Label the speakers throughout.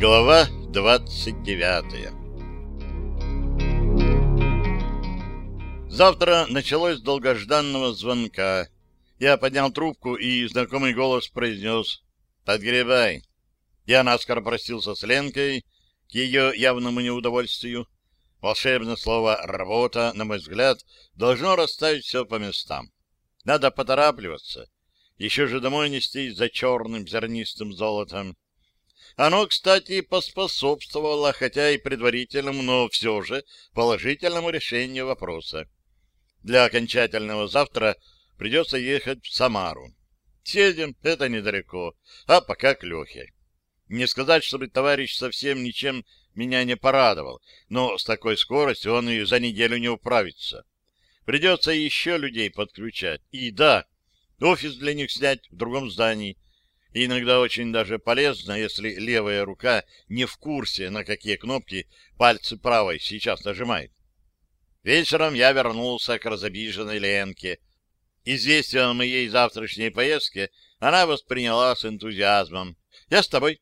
Speaker 1: Глава 29 Завтра началось долгожданного звонка. Я поднял трубку, и знакомый голос произнес «Подгребай». Я наскоро простился с Ленкой к ее явному неудовольствию. Волшебное слово «работа», на мой взгляд, должно расставить все по местам. Надо поторапливаться. Еще же домой нести за черным зернистым золотом. Оно, кстати, поспособствовало, хотя и предварительному, но все же положительному решению вопроса. Для окончательного завтра придется ехать в Самару. Съездим, это недалеко, а пока к Лехе. Не сказать, чтобы товарищ совсем ничем меня не порадовал, но с такой скоростью он и за неделю не управится. Придется еще людей подключать. И да, офис для них снять в другом здании. И иногда очень даже полезно, если левая рука не в курсе, на какие кнопки пальцы правой сейчас нажимает. Вечером я вернулся к разобиженной Ленке. Известие о моей завтрашней поездке она восприняла с энтузиазмом. «Я с тобой».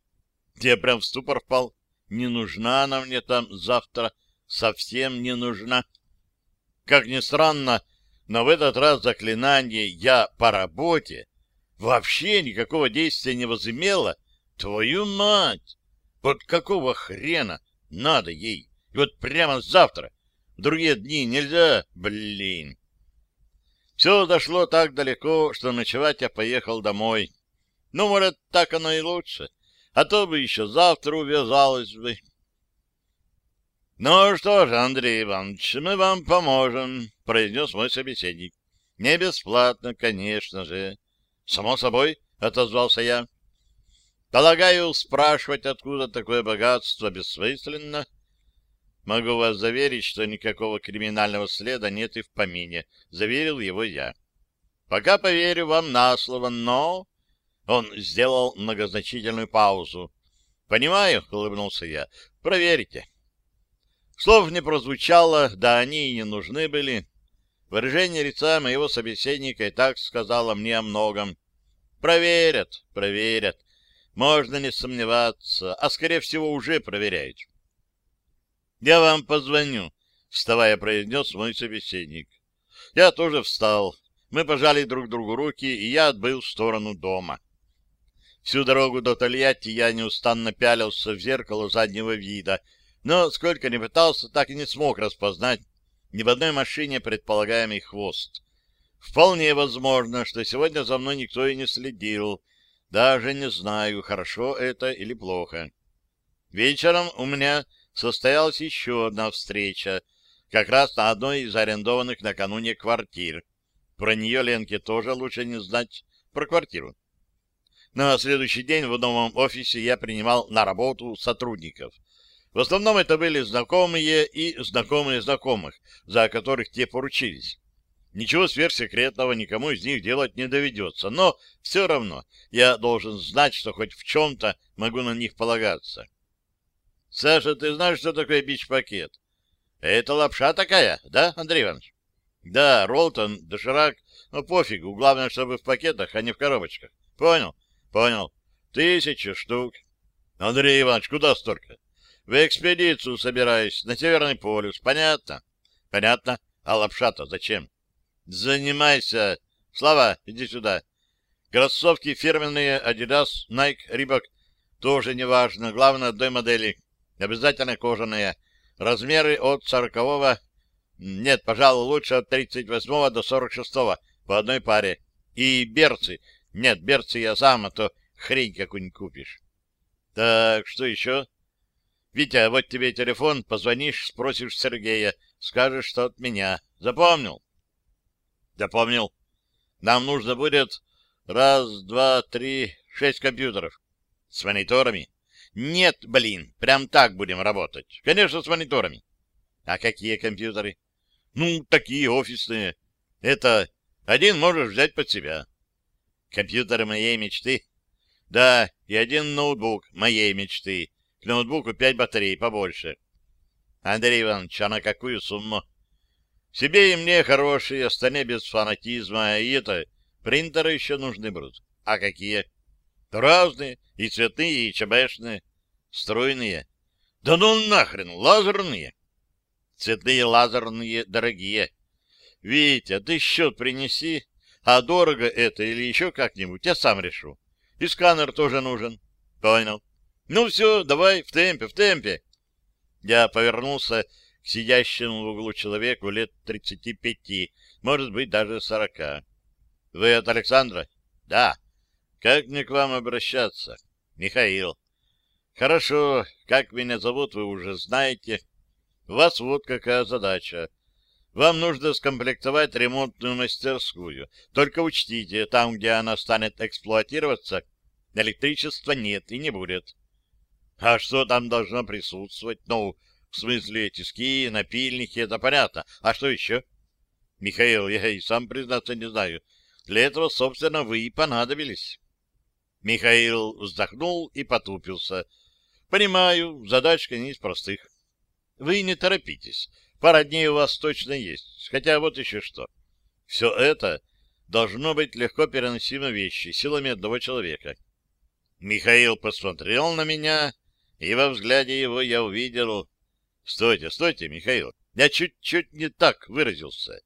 Speaker 1: Я прям в ступор впал. Не нужна она мне там завтра. Совсем не нужна. Как ни странно, но в этот раз заклинание «я по работе» вообще никакого действия не возымело. Твою мать! Вот какого хрена надо ей? И вот прямо завтра другие дни нельзя, блин. Все дошло так далеко, что ночевать я поехал домой. Ну, может, так оно и лучше. А то бы еще завтра увязалось бы. «Ну что же, Андрей Иванович, мы вам поможем», — произнес мой собеседник. «Не бесплатно, конечно же». «Само собой», — отозвался я. «Полагаю, спрашивать, откуда такое богатство, бессмысленно. Могу вас заверить, что никакого криминального следа нет и в помине, заверил его я. Пока поверю вам на слово, но... Он сделал многозначительную паузу. Понимаю, улыбнулся я. Проверьте. Слов не прозвучало, да они и не нужны были. Выражение лица моего собеседника и так сказала мне о многом. Проверят, проверят. Можно не сомневаться, а скорее всего уже проверяют. «Я вам позвоню», — вставая, произнес мой собеседник. Я тоже встал. Мы пожали друг другу руки, и я отбыл в сторону дома. Всю дорогу до Тольятти я неустанно пялился в зеркало заднего вида, но сколько ни пытался, так и не смог распознать ни в одной машине предполагаемый хвост. Вполне возможно, что сегодня за мной никто и не следил. Даже не знаю, хорошо это или плохо. Вечером у меня состоялась еще одна встреча, как раз на одной из арендованных накануне квартир. Про нее Ленке тоже лучше не знать, про квартиру. На следующий день в новом офисе я принимал на работу сотрудников. В основном это были знакомые и знакомые знакомых, за которых те поручились. Ничего сверхсекретного никому из них делать не доведется, но все равно я должен знать, что хоть в чем-то могу на них полагаться. Саша, ты знаешь, что такое бич-пакет? Это лапша такая, да, Андрей Иванович? Да, Ролтон, доширак, ну пофигу, главное, чтобы в пакетах, а не в коробочках. Понял? Понял. Тысяча штук. Андрей Иванович, куда столько? В экспедицию собираюсь, на Северный полюс, понятно? Понятно. А лапша-то зачем? Занимайся. Слава, иди сюда. Кроссовки фирменные Adidas, Nike, Reebok. Тоже не важно, главное одной модели. Обязательно кожаные. Размеры от сорокового... Нет, пожалуй, лучше от тридцать восьмого до сорок шестого по одной паре. И берцы. Нет, берцы я сам, а то хрень какую-нибудь купишь. Так, что еще? Витя, вот тебе телефон, позвонишь, спросишь Сергея, скажешь, что от меня. Запомнил? Запомнил. Нам нужно будет раз, два, три, шесть компьютеров. С мониторами? Нет, блин, прям так будем работать. Конечно, с мониторами. А какие компьютеры? Ну, такие офисные. Это один можешь взять под себя. Компьютеры моей мечты? Да, и один ноутбук моей мечты. К ноутбуку пять батарей, побольше. Андрей Иванович, а на какую сумму? Себе и мне хорошие, остальные без фанатизма. И это, принтеры еще нужны будут. А какие? Разные, и цветные, и ЧБшные. Струйные. Да ну нахрен, лазерные. Цветные лазерные дорогие. Витя, ты счет принеси, а дорого это или еще как-нибудь, я сам решу. И сканер тоже нужен. Понял. Ну все, давай, в темпе, в темпе. Я повернулся к сидящему в углу человеку лет тридцати пяти, может быть, даже сорока. Вы от Александра? Да. Как мне к вам обращаться? Михаил. Хорошо, как меня зовут, вы уже знаете. У вас вот какая задача. Вам нужно скомплектовать ремонтную мастерскую. Только учтите, там, где она станет эксплуатироваться, электричества нет и не будет. А что там должно присутствовать? Ну, в смысле, тиски, напильники, это понятно. А что еще? Михаил, я и сам, признаться, не знаю. Для этого, собственно, вы и понадобились. Михаил вздохнул и потупился. Понимаю, задачка не из простых. Вы не торопитесь. Пара дней у вас точно есть. Хотя вот еще что. Все это должно быть легко переносимо вещи силами одного человека. Михаил посмотрел на меня, и во взгляде его я увидел... Стойте, стойте, Михаил, я чуть-чуть не так выразился.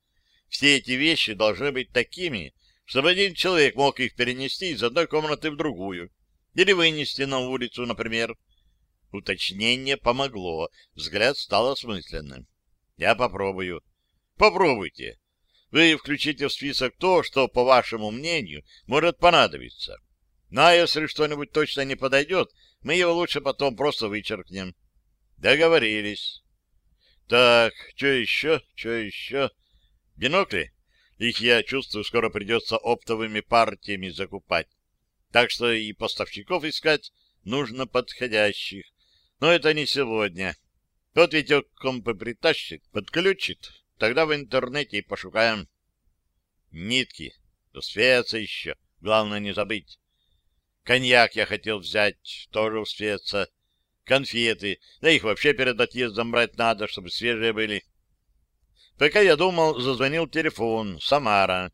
Speaker 1: Все эти вещи должны быть такими, чтобы один человек мог их перенести из одной комнаты в другую. Или вынести на улицу, например. Уточнение помогло, взгляд стал осмысленным. Я попробую. Попробуйте. Вы включите в список то, что, по вашему мнению, может понадобиться. Ну, а если что-нибудь точно не подойдет, мы его лучше потом просто вычеркнем. Договорились. Так, что еще, что еще? Бинокли? Их, я чувствую, скоро придется оптовыми партиями закупать. Так что и поставщиков искать нужно подходящих. Но это не сегодня. Вот Витек компы притащит, подключит. Тогда в интернете и пошукаем. Нитки. Успеется еще. Главное не забыть. Коньяк я хотел взять, тоже успеется. Конфеты. Да их вообще перед отъездом брать надо, чтобы свежие были. Пока я думал, зазвонил телефон. Самара.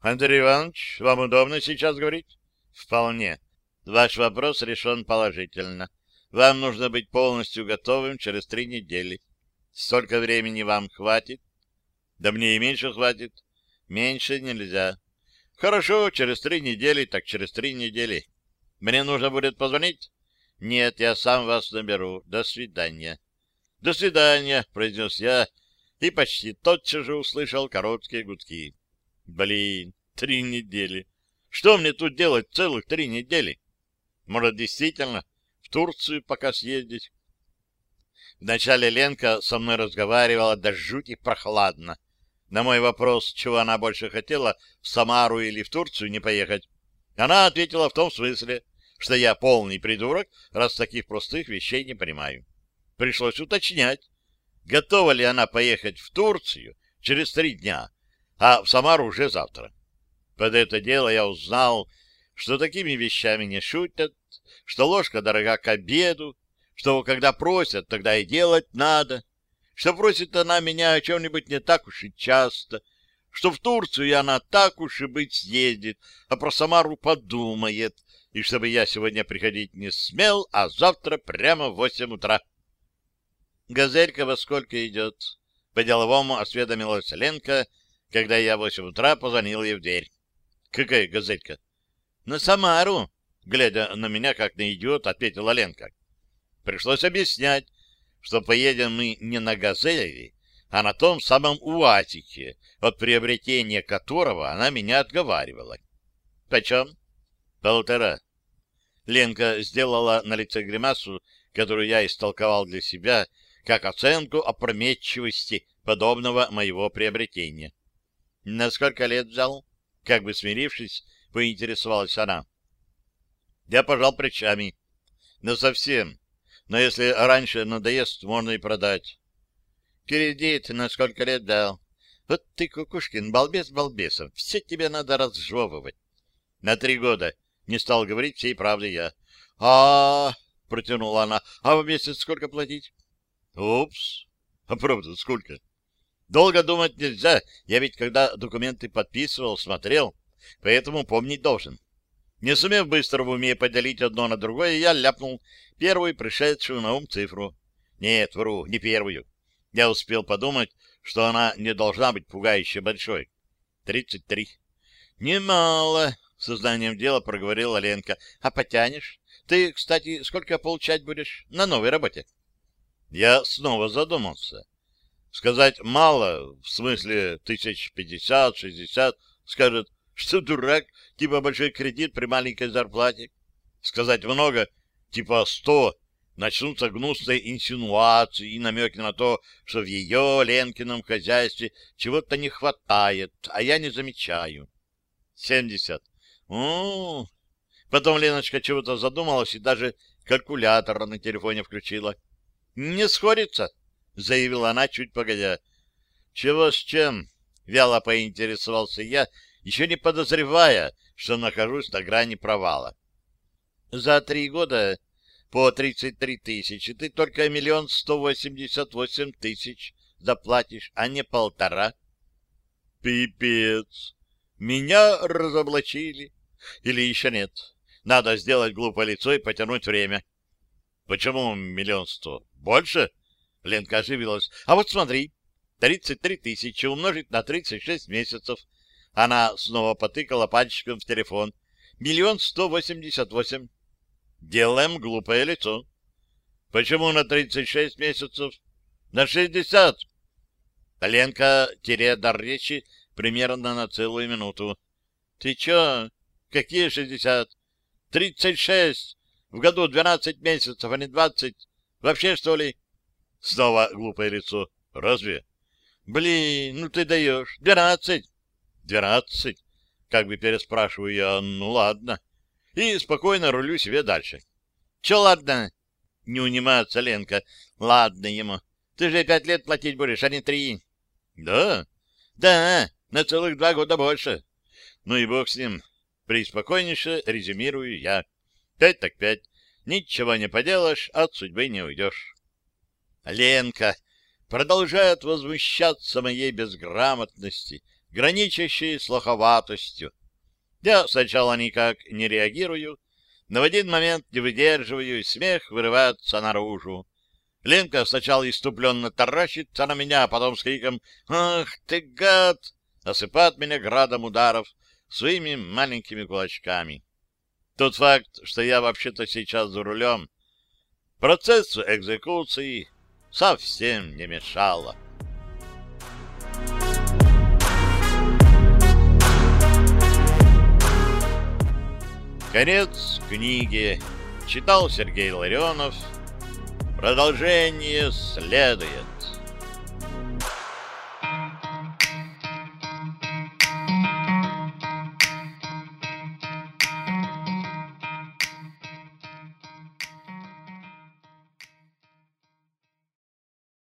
Speaker 1: Андрей Иванович, вам удобно сейчас говорить? Вполне. Ваш вопрос решен положительно. Вам нужно быть полностью готовым через три недели. Столько времени вам хватит? Да мне и меньше хватит. Меньше нельзя. Хорошо, через три недели, так через три недели. Мне нужно будет позвонить? Нет, я сам вас наберу. До свидания. До свидания, произнес я, и почти тотчас же услышал короткие гудки. Блин, три недели. Что мне тут делать целых три недели? Может, действительно в Турцию пока съездить? Вначале Ленка со мной разговаривала до жути прохладно. На мой вопрос, чего она больше хотела, в Самару или в Турцию не поехать, она ответила в том смысле, что я полный придурок, раз таких простых вещей не понимаю. Пришлось уточнять, готова ли она поехать в Турцию через три дня, а в Самару уже завтра. Под это дело я узнал, что такими вещами не шутят, что ложка дорога к обеду, что когда просят, тогда и делать надо, что просит она меня о чем-нибудь не так уж и часто, что в Турцию она так уж и быть съездит, а про Самару подумает, и чтобы я сегодня приходить не смел, а завтра прямо в восемь утра. «Газелька во сколько идет?» По-деловому осведомилась Ленка, когда я в восемь утра позвонил ей в дверь. «Какая газелька?» «На Самару!» Глядя на меня, как на идиот, ответила Ленка. Пришлось объяснять, что поедем мы не на «Газели», а на том самом УАЗике, от приобретения которого она меня отговаривала. «Почем?» «Полтора». Ленка сделала на лице гримасу, которую я истолковал для себя, как оценку опрометчивости подобного моего приобретения. «На сколько лет взял?» Как бы смирившись, поинтересовалась она. Я пожал плечами. «Ну, совсем. Но если раньше надоест, можно и продать». «Кредит на сколько лет дал?» «Вот ты, Кукушкин, балбес балбесом. Все тебе надо разжевывать». «На три года». Не стал говорить всей правды я. а, -а, протянула она. «А в месяц сколько платить?» Упс. А правда, сколько? Долго думать нельзя. Я ведь когда документы подписывал, смотрел, поэтому помнить должен. Не сумев быстро в уме поделить одно на другое, я ляпнул первую пришедшую на ум цифру. Нет, вру, не первую. Я успел подумать, что она не должна быть пугающе большой. Тридцать три. Немало, сознанием дела проговорила Ленка. А потянешь? Ты, кстати, сколько получать будешь на новой работе? Я снова задумался. Сказать мало, в смысле тысяч пятьдесят, шестьдесят, скажет, что дурак, типа большой кредит при маленькой зарплате. Сказать много, типа сто, начнутся гнусные инсинуации и намеки на то, что в ее, Ленкином хозяйстве чего-то не хватает, а я не замечаю. Семьдесят. у Потом Леночка чего-то задумалась и даже калькулятор на телефоне включила. «Не сходится», — заявила она чуть погодя. «Чего с чем?» — вяло поинтересовался я, еще не подозревая, что нахожусь на грани провала. «За три года по тридцать три тысячи ты только миллион сто восемьдесят восемь тысяч заплатишь, а не полтора». «Пипец! Меня разоблачили. Или еще нет?» Надо сделать глупое лицо и потянуть время. — Почему миллион сто? Больше? Ленка оживилась. — А вот смотри, тридцать три тысячи умножить на тридцать шесть месяцев. Она снова потыкала пальчиком в телефон. Миллион сто восемьдесят восемь. Делаем глупое лицо. Почему на тридцать шесть месяцев? На шестьдесят. Ленка, теряя дар речи, примерно на целую минуту. — Ты чё? Какие шестьдесят? Тридцать шесть! В году двенадцать месяцев, а не двадцать. Вообще, что ли? Снова глупое лицо. Разве? Блин, ну ты даешь. Двенадцать. Двенадцать. Как бы переспрашиваю я, ну ладно. И спокойно рулю себе дальше. Че ладно? Не унимается Ленка. Ладно ему. Ты же пять лет платить будешь, а не три. Да? Да, на целых два года больше. Ну и бог с ним. Приспокойнейше резюмирую я. Пять так пять. Ничего не поделаешь, от судьбы не уйдешь. Ленка продолжает возмущаться моей безграмотности, граничащей с лоховатостью. Я сначала никак не реагирую, но в один момент не выдерживаю, и смех вырывается наружу. Ленка сначала иступленно таращится на меня, а потом с криком «Ах ты, гад!» осыпает меня градом ударов, своими маленькими кулачками. Тот факт, что я вообще-то сейчас за рулем, процессу экзекуции совсем не мешало. Конец книги. Читал Сергей Ларионов. Продолжение следует.